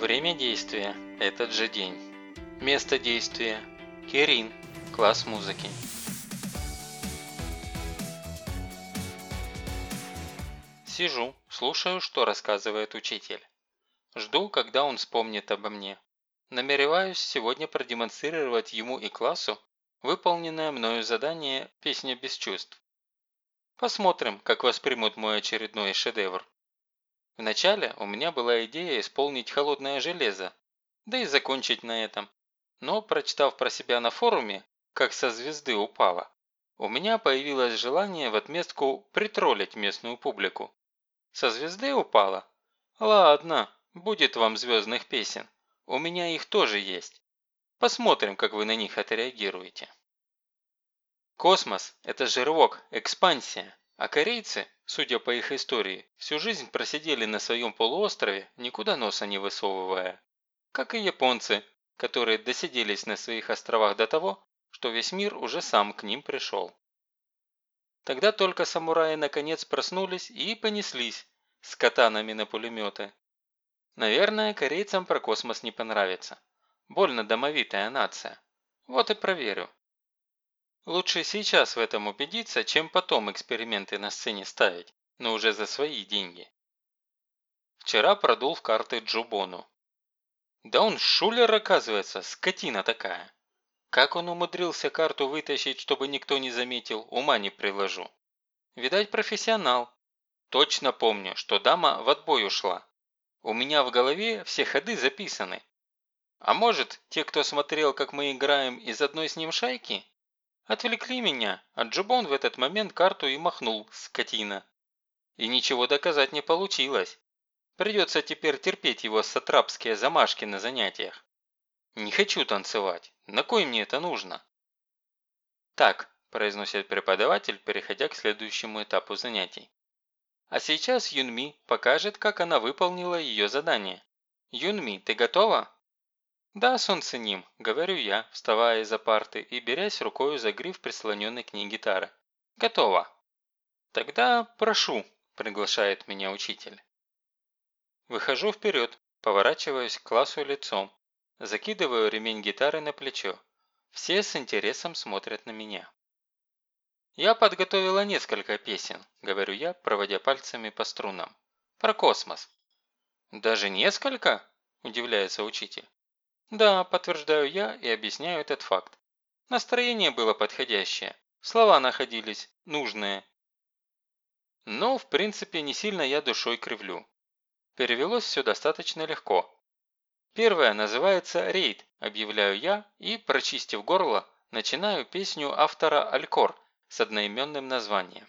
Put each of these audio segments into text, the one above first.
Время действия – этот же день. Место действия – Кирин, класс музыки. Сижу, слушаю, что рассказывает учитель. Жду, когда он вспомнит обо мне. Намереваюсь сегодня продемонстрировать ему и классу выполненное мною задание «Песня без чувств». Посмотрим, как воспримут мой очередной шедевр. Вначале у меня была идея исполнить «Холодное железо», да и закончить на этом. Но, прочитав про себя на форуме, как со звезды упала, у меня появилось желание в отместку притроллить местную публику. Со звезды упала? Ладно, будет вам звездных песен. У меня их тоже есть. Посмотрим, как вы на них отреагируете. Космос – это же экспансия. А корейцы, судя по их истории, всю жизнь просидели на своем полуострове, никуда носа не высовывая. Как и японцы, которые досиделись на своих островах до того, что весь мир уже сам к ним пришел. Тогда только самураи наконец проснулись и понеслись с катанами на пулеметы. Наверное, корейцам про космос не понравится. Больно домовитая нация. Вот и проверю. Лучше сейчас в этом убедиться, чем потом эксперименты на сцене ставить, но уже за свои деньги. Вчера продул в карты Джубону. Да он шулер, оказывается, скотина такая. Как он умудрился карту вытащить, чтобы никто не заметил, ума не приложу. Видать, профессионал. Точно помню, что дама в отбой ушла. У меня в голове все ходы записаны. А может, те, кто смотрел, как мы играем из одной с ним шайки, Отвлекли меня, а Джубон в этот момент карту и махнул, скотина. И ничего доказать не получилось. Придется теперь терпеть его сатрапские замашки на занятиях. Не хочу танцевать. На кой мне это нужно? Так, произносит преподаватель, переходя к следующему этапу занятий. А сейчас Юнми покажет, как она выполнила ее задание. Юнми, ты готова? «Да, солнце ним», – говорю я, вставая из-за парты и берясь рукою за гриф прислоненной к ней гитары. «Готово». «Тогда прошу», – приглашает меня учитель. Выхожу вперед, поворачиваюсь к классу лицом, закидываю ремень гитары на плечо. Все с интересом смотрят на меня. «Я подготовила несколько песен», – говорю я, проводя пальцами по струнам. «Про космос». «Даже несколько?» – удивляется учитель. Да, подтверждаю я и объясняю этот факт. Настроение было подходящее, слова находились нужные. Но, в принципе, не сильно я душой кривлю. Перевелось все достаточно легко. Первое называется «Рейд», объявляю я и, прочистив горло, начинаю песню автора «Алькор» с одноименным названием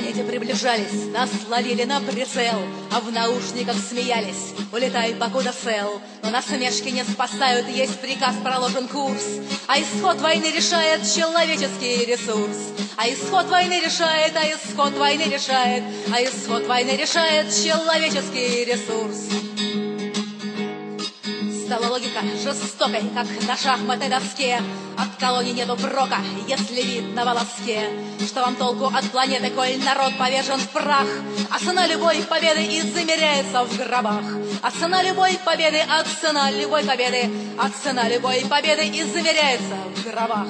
планете приближались, нас ловили на прицел, а в наушниках смеялись, улетай, покуда сел. Но насмешки не спасают, есть приказ, проложен курс, а исход войны решает человеческий ресурс. А исход войны решает, а исход войны решает, а исход войны решает человеческий ресурс. Стала логика жестокой, как на шахматной доске, от колонии нету прока, если видно волоске, Что вам толку от планеты, коль народ повержен в прах, А цена любой победы и замеряется в гробах. А цена любой победы, а цена любой победы, А цена любой победы и замеряется в гробах.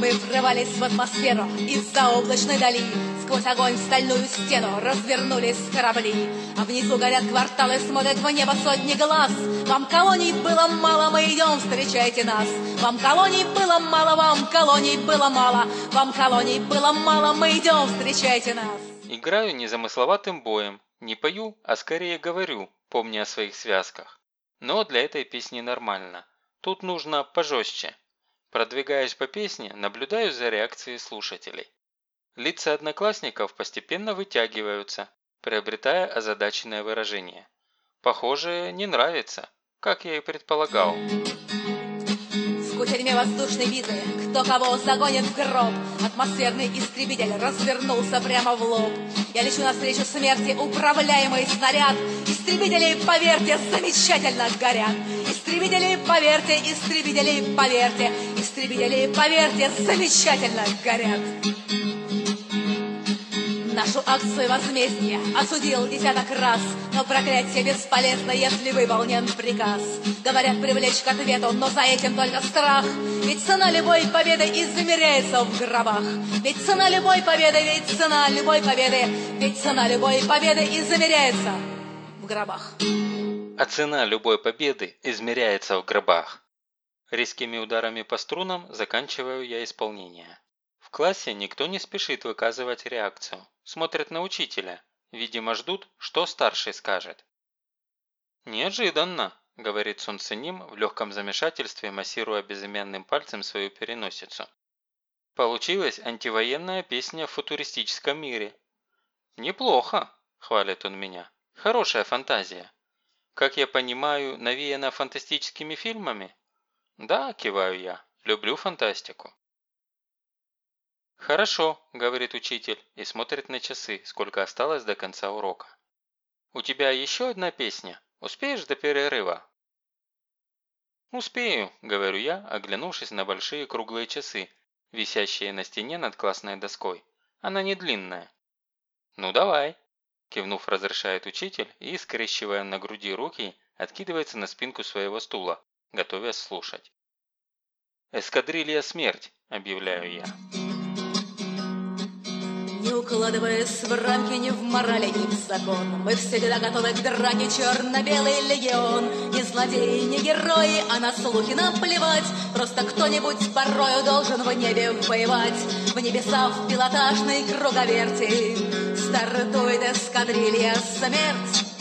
Мы врывались в атмосферу из-за облачной дали, Сквозь огонь стальную стену развернулись корабли. А внизу горят кварталы, смотрят в небо сотни глаз. Вам колоний было мало, мы идем, встречайте нас. Вам колоний было мало, вам колоний было мало. Вам колоний было мало, мы идем, встречайте нас. Играю незамысловатым боем. Не пою, а скорее говорю, помня о своих связках. Но для этой песни нормально. Тут нужно пожестче. Продвигаясь по песне, наблюдаю за реакцией слушателей. Лица одноклассников постепенно вытягиваются, приобретая озадаченное выражение. Похоже, не нравится, как я и предполагал. В кутерьме воздушной битвы кто кого загонит в гроб? Атмосферный истребитель развернулся прямо в лоб. Я лечу навстречу смерти, управляемый снаряд. Истребители, поверьте, замечательно горят. Истребители, поверьте, истребители, поверьте. Истребители, поверьте, замечательно горят Нашу акцию возмездия осудил десяток раз, но проклятие бесполезно, если выполнен приказ. Говорят, привлечь к ответу, но за этим только страх. Ведь цена любой победы измеряется в гробах. Ведь цена любой победы, ведь цена любой победы, ведь цена любой победы измеряется в гробах. А цена любой победы измеряется в гробах. Резкими ударами по струнам заканчиваю я исполнение классе никто не спешит выказывать реакцию. Смотрят на учителя. Видимо, ждут, что старший скажет. «Неожиданно», – говорит Сун Циним в легком замешательстве, массируя безымянным пальцем свою переносицу. Получилась антивоенная песня в футуристическом мире. «Неплохо», – хвалит он меня. «Хорошая фантазия. Как я понимаю, навеяна фантастическими фильмами?» «Да», – киваю я, – «люблю фантастику». «Хорошо», – говорит учитель и смотрит на часы, сколько осталось до конца урока. «У тебя еще одна песня? Успеешь до перерыва?» «Успею», – говорю я, оглянувшись на большие круглые часы, висящие на стене над классной доской. Она не длинная. «Ну давай», – кивнув, разрешает учитель и, скрещивая на груди руки, откидывается на спинку своего стула, готовясь слушать. «Эскадрилья смерть», – объявляю я. Не укладываясь в рамки ни в морали, ни в закон. Мы всегда готовы к драке, черно-белый легион. Не злодеи, не герои, а на слухи нам плевать Просто кто-нибудь порою должен в небе воевать. В небеса в пилотажной круговерти Стартует эскадрилья смерть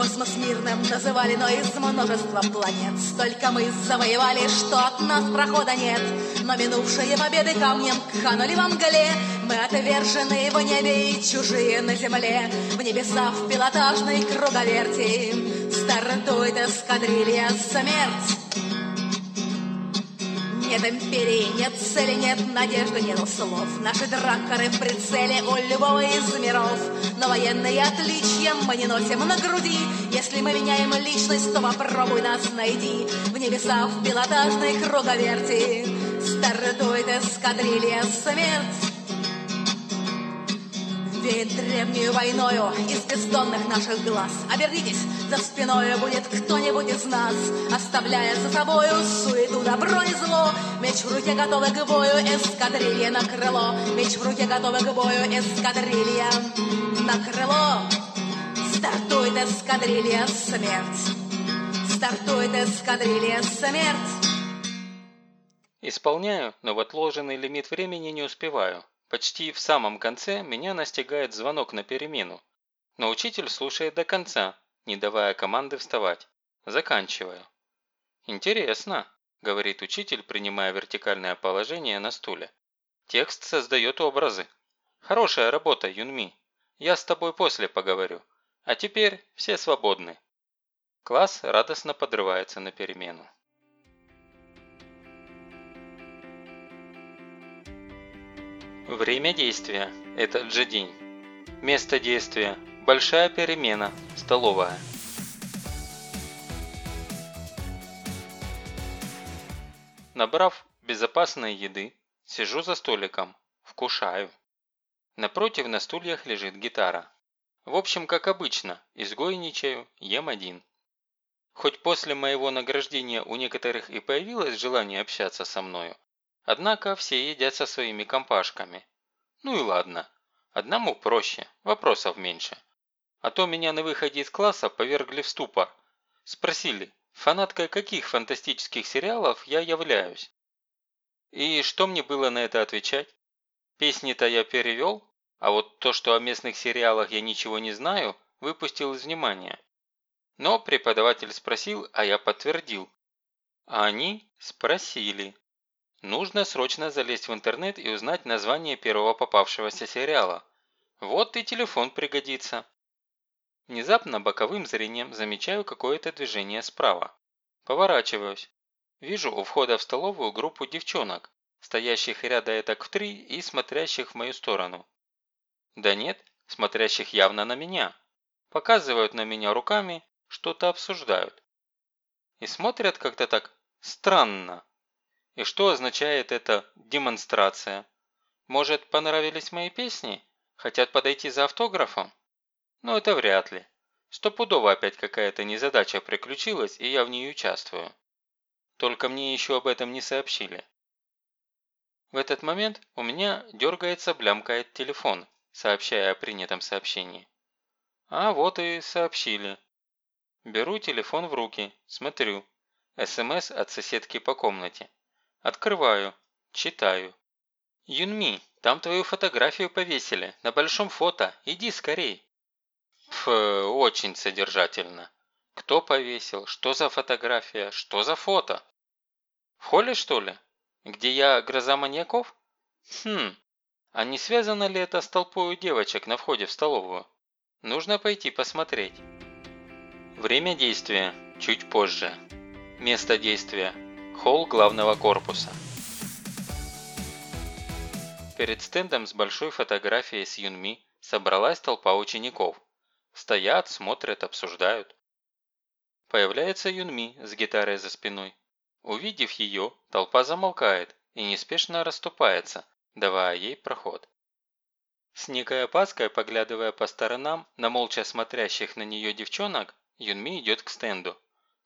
Космос мирным называли, но из множества планет. Столько мы завоевали, что от нас прохода нет. Но минувшие победы камнем канули во мгле. Мы отвержены в небе и чужие на земле. В небеса в пилотажной круговерти Стартует эскадрилья смерть нет империи, нет цели, нет надежды, нет слов. Наши дракары в прицеле у любого из миров. Но военные отличия мы не носим на груди. Если мы меняем личность, то попробуй нас найди. В небеса в пилотажной круговерти стартует эскадрилья смерть. Веет древнюю войною из бездонных наших глаз. Обернитесь, за спиной будет кто-нибудь из нас, Оставляя за собою суету, добро и зло. Меч в руке готовы к бою, эскадрилья на крыло. Меч в руке готовы к бою, эскадрилья на крыло. Стартует эскадрилья смерть. Стартует эскадрилья смерть. Исполняю, но в отложенный лимит времени не успеваю. Почти в самом конце меня настигает звонок на перемену. Но учитель слушает до конца, не давая команды вставать. Заканчиваю. «Интересно», – говорит учитель, принимая вертикальное положение на стуле. «Текст создает образы. Хорошая работа, Юнми. Я с тобой после поговорю. А теперь все свободны». Класс радостно подрывается на перемену. Время действия – этот же день. Место действия – большая перемена, столовая. Набрав безопасной еды, сижу за столиком, вкушаю. Напротив на стульях лежит гитара. В общем, как обычно, изгойничаю, ем один. Хоть после моего награждения у некоторых и появилось желание общаться со мною, Однако все едят со своими компашками. Ну и ладно. Одному проще, вопросов меньше. А то меня на выходе из класса повергли в ступор. Спросили, фанаткой каких фантастических сериалов я являюсь. И что мне было на это отвечать? Песни-то я перевел, а вот то, что о местных сериалах я ничего не знаю, выпустил из внимания. Но преподаватель спросил, а я подтвердил. А они спросили. Нужно срочно залезть в интернет и узнать название первого попавшегося сериала. Вот и телефон пригодится. Внезапно боковым зрением замечаю какое-то движение справа. Поворачиваюсь. Вижу у входа в столовую группу девчонок, стоящих ряда так в три и смотрящих в мою сторону. Да нет, смотрящих явно на меня. Показывают на меня руками, что-то обсуждают. И смотрят как-то так странно. И что означает эта демонстрация? Может, понравились мои песни? Хотят подойти за автографом? Ну, это вряд ли. Стопудово опять какая-то незадача приключилась, и я в ней участвую. Только мне еще об этом не сообщили. В этот момент у меня дергается, блямкает телефон, сообщая о принятом сообщении. А вот и сообщили. Беру телефон в руки, смотрю. СМС от соседки по комнате. Открываю, читаю. «Юнми, там твою фотографию повесили, на большом фото, иди скорей». Ф, очень содержательно. Кто повесил, что за фотография, что за фото? В холле, что ли? Где я гроза маньяков? Хм, а не связано ли это с толпой девочек на входе в столовую? Нужно пойти посмотреть. Время действия – чуть позже. Место действия – холл главного корпуса. Перед стендом с большой фотографией с Юнми собралась толпа учеников. Стоят, смотрят, обсуждают. Появляется Юнми с гитарой за спиной. Увидев ее, толпа замолкает и неспешно расступается, давая ей проход. С некой опаской, поглядывая по сторонам на молча смотрящих на нее девчонок, Юнми идет к стенду.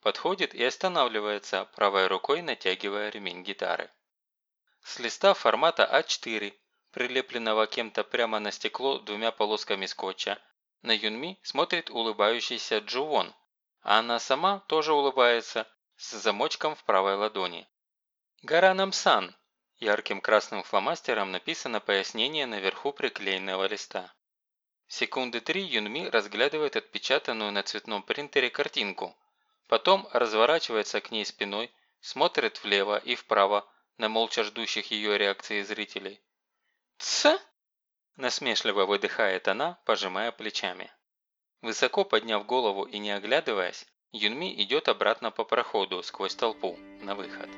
Подходит и останавливается, правой рукой натягивая ремень гитары. С листа формата А4, прилепленного кем-то прямо на стекло двумя полосками скотча, на Юнми смотрит улыбающийся Джувон, а она сама тоже улыбается с замочком в правой ладони. «Гаранам Сан!» Ярким красным фломастером написано пояснение наверху приклеенного листа. Секунды три Юнми разглядывает отпечатанную на цветном принтере картинку. Потом разворачивается к ней спиной, смотрит влево и вправо на молча ждущих ее реакции зрителей. «Ц!» – насмешливо выдыхает она, пожимая плечами. Высоко подняв голову и не оглядываясь, Юнми идет обратно по проходу сквозь толпу на выход.